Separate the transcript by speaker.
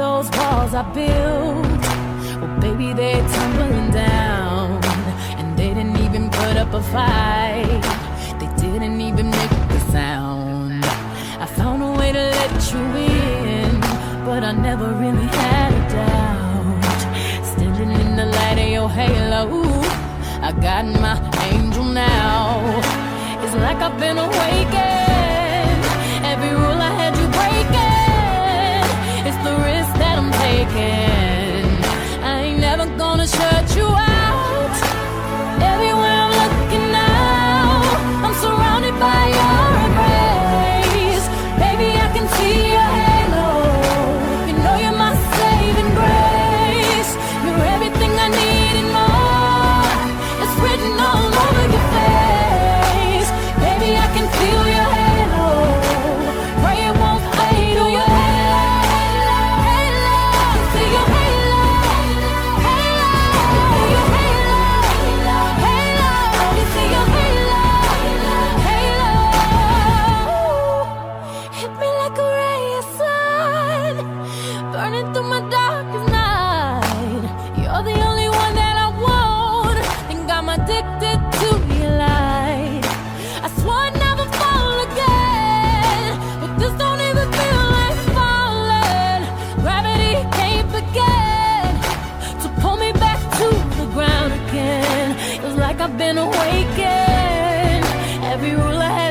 Speaker 1: those walls I built, well, baby, they're tumbling down. And they didn't even put up a fight, they didn't even make a sound. I found a way to let you in, but I never really had a doubt. Standing in the light of your halo, I got my angel now. It's like I've been away. I've been awakened. Every rule I had.